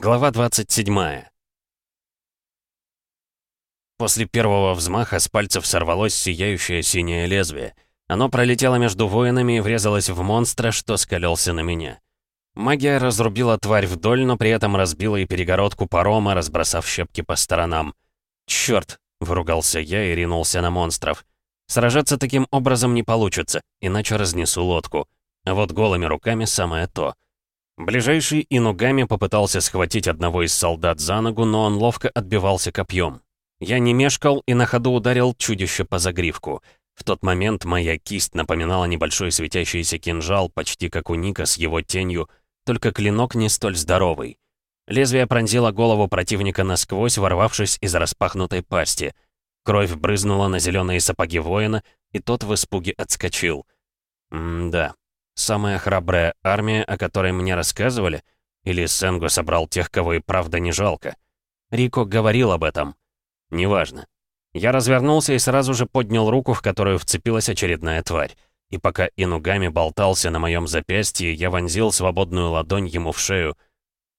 Глава 27. После первого взмаха с пальцев сорвалось сияющее синее лезвие. Оно пролетело между воинами и врезалось в монстра, что скалился на меня. Магия разрубила тварь вдоль, но при этом разбила и перегородку парома, разбросав щепки по сторонам. «Чёрт!» — выругался я и ринулся на монстров. «Сражаться таким образом не получится, иначе разнесу лодку. А вот голыми руками самое то». Ближайший Инугами попытался схватить одного из солдат за ногу, но он ловко отбивался копьем. Я не мешкал и на ходу ударил чудище по загривку. В тот момент моя кисть напоминала небольшой светящийся кинжал, почти как у Ника с его тенью, только клинок не столь здоровый. Лезвие пронзило голову противника насквозь, ворвавшись из распахнутой пасти. Кровь брызнула на зеленые сапоги воина, и тот в испуге отскочил. М-да, Самая храбрая армия, о которой мне рассказывали? Или Сенго собрал тех, кого и правда не жалко? Рико говорил об этом. Неважно. Я развернулся и сразу же поднял руку, в которую вцепилась очередная тварь. И пока Инугами болтался на моем запястье, я вонзил свободную ладонь ему в шею.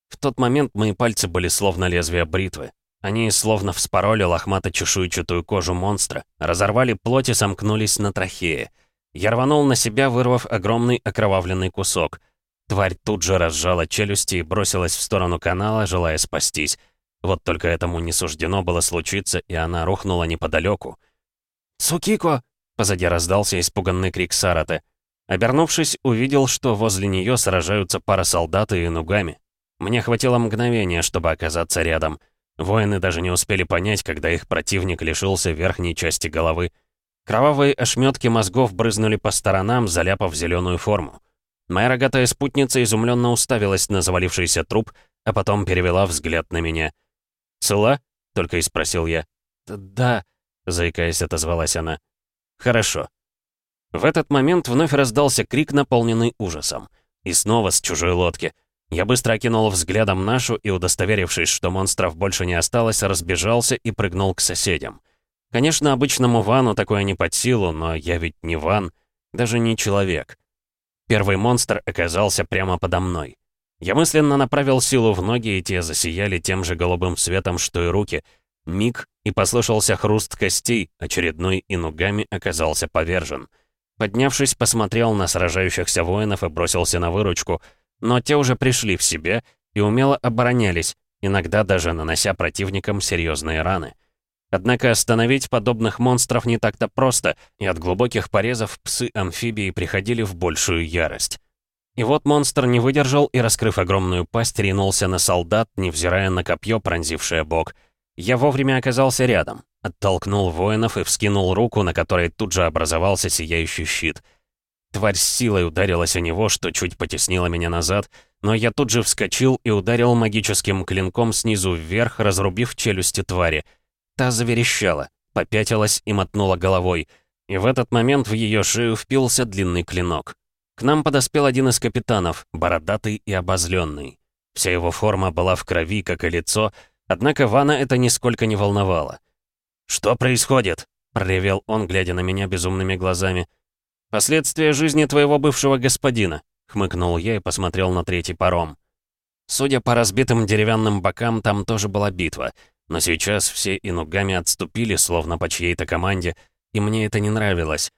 В тот момент мои пальцы были словно лезвия бритвы. Они словно вспороли лохмато-чешуйчатую кожу монстра, разорвали плоть и сомкнулись на трахее. Я рванул на себя, вырвав огромный окровавленный кусок. Тварь тут же разжала челюсти и бросилась в сторону канала, желая спастись. Вот только этому не суждено было случиться, и она рухнула неподалеку. «Цукико!» — позади раздался испуганный крик Сараты. Обернувшись, увидел, что возле нее сражаются пара солдат и нугами. Мне хватило мгновения, чтобы оказаться рядом. Воины даже не успели понять, когда их противник лишился верхней части головы. Кровавые ошметки мозгов брызнули по сторонам, заляпав зеленую форму. Моя рогатая спутница изумленно уставилась на завалившийся труп, а потом перевела взгляд на меня. «Цела?» — только и спросил я. «Да», — заикаясь, отозвалась она. «Хорошо». В этот момент вновь раздался крик, наполненный ужасом. И снова с чужой лодки. Я быстро окинул взглядом нашу и, удостоверившись, что монстров больше не осталось, разбежался и прыгнул к соседям. Конечно, обычному Вану такое не под силу, но я ведь не Ван, даже не человек. Первый монстр оказался прямо подо мной. Я мысленно направил силу в ноги, и те засияли тем же голубым светом, что и руки. Миг, и послышался хруст костей, очередной инугами оказался повержен. Поднявшись, посмотрел на сражающихся воинов и бросился на выручку, но те уже пришли в себя и умело оборонялись, иногда даже нанося противникам серьезные раны. Однако остановить подобных монстров не так-то просто, и от глубоких порезов псы-амфибии приходили в большую ярость. И вот монстр не выдержал и, раскрыв огромную пасть, ринулся на солдат, невзирая на копье, пронзившее бок. Я вовремя оказался рядом, оттолкнул воинов и вскинул руку, на которой тут же образовался сияющий щит. Тварь с силой ударилась о него, что чуть потеснило меня назад, но я тут же вскочил и ударил магическим клинком снизу вверх, разрубив челюсти твари — Та заверещала, попятилась и мотнула головой. И в этот момент в ее шею впился длинный клинок. К нам подоспел один из капитанов, бородатый и обозленный. Вся его форма была в крови, как и лицо, однако Вана это нисколько не волновало. «Что происходит?» — проревел он, глядя на меня безумными глазами. «Последствия жизни твоего бывшего господина», — хмыкнул я и посмотрел на третий паром. Судя по разбитым деревянным бокам, там тоже была битва — но сейчас все инугами отступили, словно по чьей-то команде, и мне это не нравилось.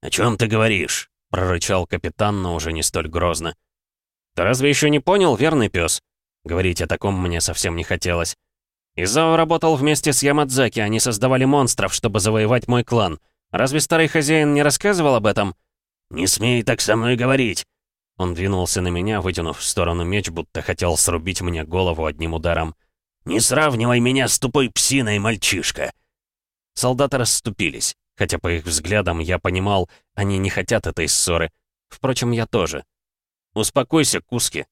«О чем ты говоришь?» — прорычал капитан, но уже не столь грозно. «Ты разве еще не понял, верный пес? Говорить о таком мне совсем не хотелось. Изао работал вместе с Ямадзаки, они создавали монстров, чтобы завоевать мой клан. Разве старый хозяин не рассказывал об этом?» «Не смей так со мной говорить!» Он двинулся на меня, вытянув в сторону меч, будто хотел срубить мне голову одним ударом. «Не сравнивай меня с тупой псиной, мальчишка!» Солдаты расступились, хотя по их взглядам я понимал, они не хотят этой ссоры. Впрочем, я тоже. «Успокойся, Куски!»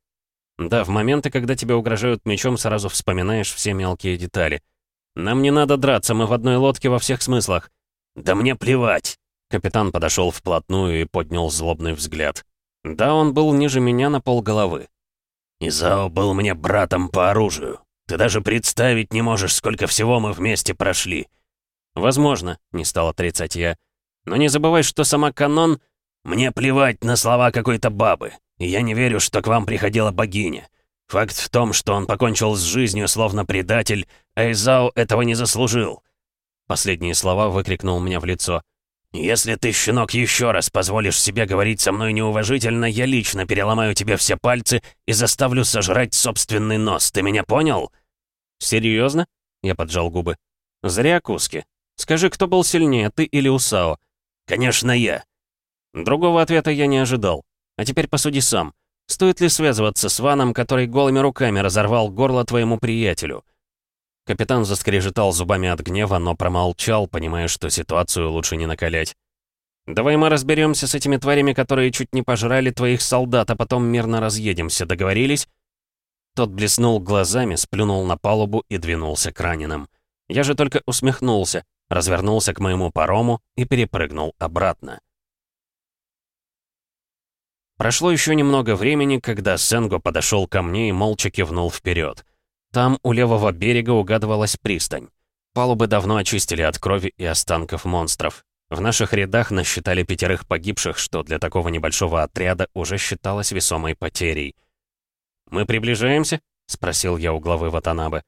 Да, в моменты, когда тебе угрожают мечом, сразу вспоминаешь все мелкие детали. «Нам не надо драться, мы в одной лодке во всех смыслах». «Да мне плевать!» Капитан подошел вплотную и поднял злобный взгляд. Да, он был ниже меня на полголовы. «Изао был мне братом по оружию. Ты даже представить не можешь, сколько всего мы вместе прошли». «Возможно», — не стал отрицать я. «Но не забывай, что сама канон...» «Мне плевать на слова какой-то бабы, и я не верю, что к вам приходила богиня. Факт в том, что он покончил с жизнью словно предатель, а Изао этого не заслужил». Последние слова выкрикнул мне в лицо. «Если ты, щенок, еще раз позволишь себе говорить со мной неуважительно, я лично переломаю тебе все пальцы и заставлю сожрать собственный нос. Ты меня понял?» «Серьезно?» — я поджал губы. «Зря куски. Скажи, кто был сильнее, ты или Усао?» «Конечно, я». Другого ответа я не ожидал. А теперь посуди сам. Стоит ли связываться с Ваном, который голыми руками разорвал горло твоему приятелю? Капитан заскрежетал зубами от гнева, но промолчал, понимая, что ситуацию лучше не накалять. «Давай мы разберемся с этими тварями, которые чуть не пожрали твоих солдат, а потом мирно разъедемся. Договорились?» Тот блеснул глазами, сплюнул на палубу и двинулся к раненым. Я же только усмехнулся, развернулся к моему парому и перепрыгнул обратно. Прошло еще немного времени, когда Сенго подошел ко мне и молча кивнул вперед. Там у левого берега угадывалась пристань. Палубы давно очистили от крови и останков монстров. В наших рядах насчитали пятерых погибших, что для такого небольшого отряда уже считалось весомой потерей. «Мы приближаемся?» — спросил я у главы Ватанабы.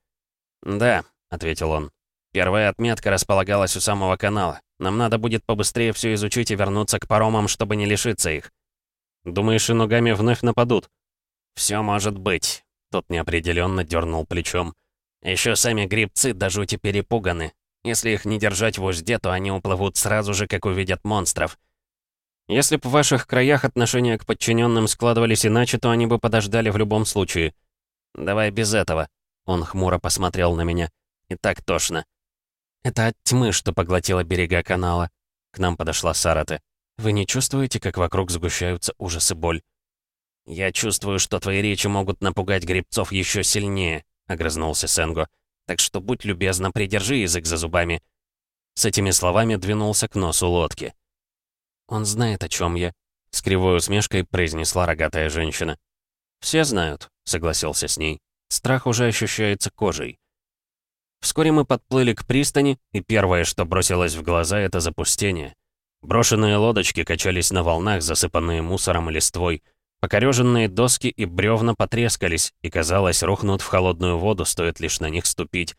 «Да», — ответил он. «Первая отметка располагалась у самого канала. Нам надо будет побыстрее все изучить и вернуться к паромам, чтобы не лишиться их». «Думаешь, и ногами вновь нападут?» «Все может быть. Тот неопределенно дернул плечом. Еще сами грибцы до жути перепуганы. Если их не держать в узде, то они уплывут сразу же, как увидят монстров. Если бы в ваших краях отношения к подчиненным складывались иначе, то они бы подождали в любом случае. Давай без этого. Он хмуро посмотрел на меня. И так тошно. Это от тьмы, что поглотила берега канала. К нам подошла Сараты. Вы не чувствуете, как вокруг сгущаются ужас и боль? «Я чувствую, что твои речи могут напугать грибцов еще сильнее», — огрызнулся Сенго. «Так что будь любезна, придержи язык за зубами». С этими словами двинулся к носу лодки. «Он знает, о чем я», — с кривой усмешкой произнесла рогатая женщина. «Все знают», — согласился с ней. «Страх уже ощущается кожей». Вскоре мы подплыли к пристани, и первое, что бросилось в глаза, это запустение. Брошенные лодочки качались на волнах, засыпанные мусором и листвой. Покореженные доски и бревна потрескались, и, казалось, рухнут в холодную воду, стоит лишь на них ступить.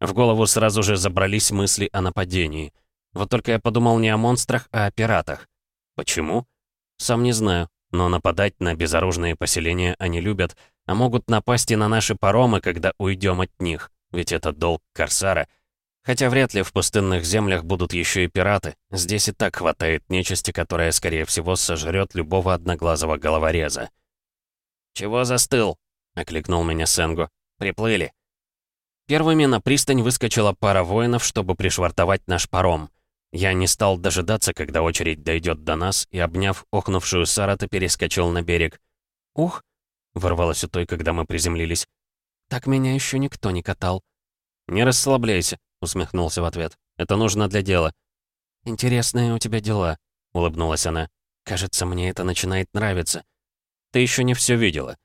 В голову сразу же забрались мысли о нападении. Вот только я подумал не о монстрах, а о пиратах. Почему? Сам не знаю, но нападать на безоружные поселения они любят, а могут напасть и на наши паромы, когда уйдем от них, ведь это долг Корсара — Хотя вряд ли в пустынных землях будут еще и пираты. Здесь и так хватает нечисти, которая, скорее всего, сожрет любого одноглазого головореза. «Чего застыл?» — окликнул меня Сенго. «Приплыли». Первыми на пристань выскочила пара воинов, чтобы пришвартовать наш паром. Я не стал дожидаться, когда очередь дойдет до нас, и, обняв охнувшую Сарата, перескочил на берег. «Ух!» — ворвалось у той, когда мы приземлились. «Так меня еще никто не катал». «Не расслабляйся», — усмехнулся в ответ. «Это нужно для дела». «Интересные у тебя дела», — улыбнулась она. «Кажется, мне это начинает нравиться. Ты еще не все видела».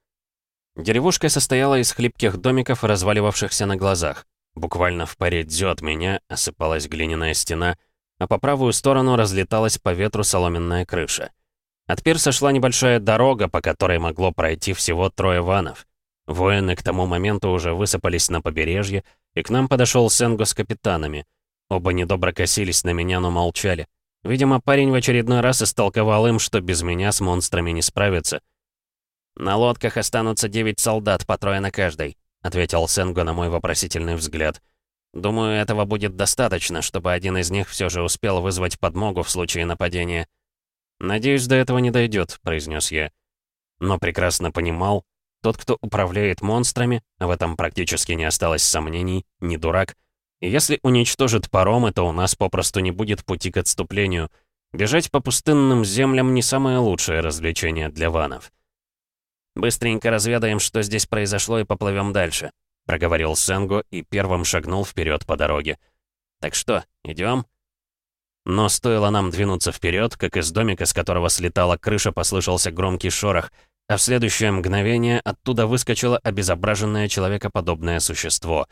Деревушка состояла из хлипких домиков, разваливавшихся на глазах. Буквально в паре дзё от меня осыпалась глиняная стена, а по правую сторону разлеталась по ветру соломенная крыша. От пирса шла небольшая дорога, по которой могло пройти всего трое ванов. Воины к тому моменту уже высыпались на побережье, и к нам подошел Сенго с капитанами. Оба недобро косились на меня, но молчали. Видимо, парень в очередной раз истолковал им, что без меня с монстрами не справится. «На лодках останутся девять солдат, по трое на каждой», — ответил Сенго на мой вопросительный взгляд. «Думаю, этого будет достаточно, чтобы один из них все же успел вызвать подмогу в случае нападения». «Надеюсь, до этого не дойдет», — произнес я. Но прекрасно понимал, тот, кто управляет монстрами, в этом практически не осталось сомнений, не дурак. Если уничтожит паромы, то у нас попросту не будет пути к отступлению. Бежать по пустынным землям не самое лучшее развлечение для ванов. «Быстренько разведаем, что здесь произошло, и поплывем дальше», — проговорил Сенго и первым шагнул вперед по дороге. «Так что, идем? Но стоило нам двинуться вперед, как из домика, с которого слетала крыша, послышался громкий шорох — а в следующее мгновение оттуда выскочило обезображенное человекоподобное существо.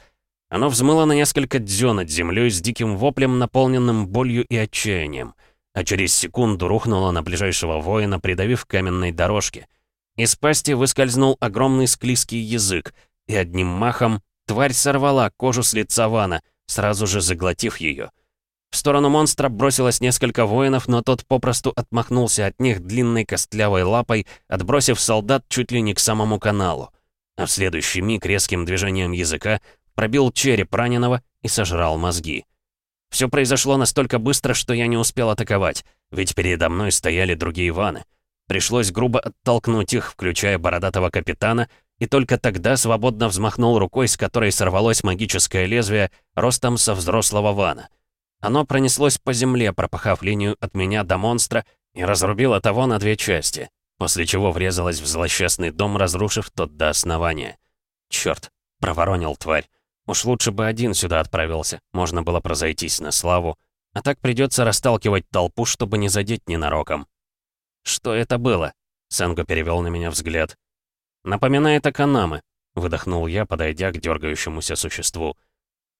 Оно взмыло на несколько дзё над землей с диким воплем, наполненным болью и отчаянием, а через секунду рухнуло на ближайшего воина, придавив каменной дорожке. Из пасти выскользнул огромный склизкий язык, и одним махом тварь сорвала кожу с лица Вана, сразу же заглотив ее. В сторону монстра бросилось несколько воинов, но тот попросту отмахнулся от них длинной костлявой лапой, отбросив солдат чуть ли не к самому каналу. А в следующий миг резким движением языка пробил череп раненого и сожрал мозги. Все произошло настолько быстро, что я не успел атаковать, ведь передо мной стояли другие ваны. Пришлось грубо оттолкнуть их, включая бородатого капитана, и только тогда свободно взмахнул рукой, с которой сорвалось магическое лезвие ростом со взрослого вана — оно пронеслось по земле, пропахав линию от меня до монстра и разрубило того на две части, после чего врезалось в злосчастный дом, разрушив тот до основания. Черт, проворонил тварь. Уж лучше бы один сюда отправился, можно было прозойтись на славу. А так придется расталкивать толпу, чтобы не задеть ненароком. «Что это было?» — Сэнго перевел на меня взгляд. «Напоминает о Канамы», — выдохнул я, подойдя к дергающемуся существу.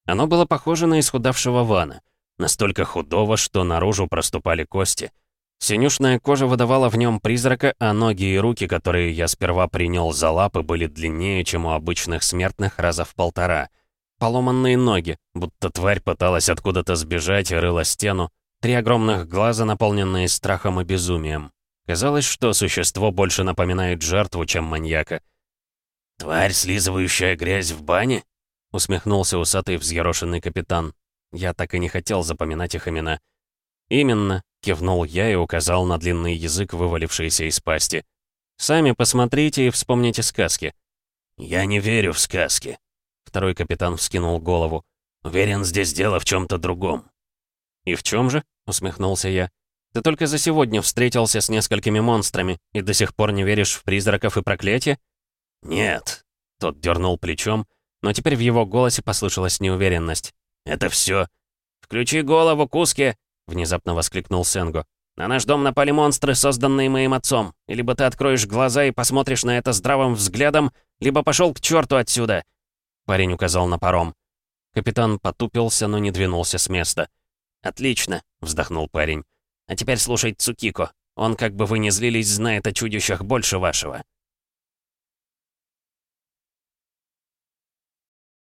Оно было похоже на исхудавшего Вана. Настолько худого, что наружу проступали кости. Синюшная кожа выдавала в нем призрака, а ноги и руки, которые я сперва принял за лапы, были длиннее, чем у обычных смертных раза в полтора. Поломанные ноги, будто тварь пыталась откуда-то сбежать и рыла стену. Три огромных глаза, наполненные страхом и безумием. Казалось, что существо больше напоминает жертву, чем маньяка. «Тварь, слизывающая грязь в бане?» — усмехнулся усатый взъерошенный капитан. Я так и не хотел запоминать их имена. «Именно», — кивнул я и указал на длинный язык, вывалившийся из пасти. «Сами посмотрите и вспомните сказки». «Я не верю в сказки», — второй капитан вскинул голову. «Уверен, здесь дело в чем то другом». «И в чем же?» — усмехнулся я. «Ты только за сегодня встретился с несколькими монстрами и до сих пор не веришь в призраков и проклятия?» «Нет», — тот дернул плечом, но теперь в его голосе послышалась неуверенность. Это все. «Включи голову, Куски!» — внезапно воскликнул Сенго. «На наш дом напали монстры, созданные моим отцом. И либо ты откроешь глаза и посмотришь на это здравым взглядом, либо пошел к черту отсюда!» Парень указал на паром. Капитан потупился, но не двинулся с места. «Отлично!» — вздохнул парень. «А теперь слушай Цукико. Он, как бы вы ни злились, знает о чудищах больше вашего».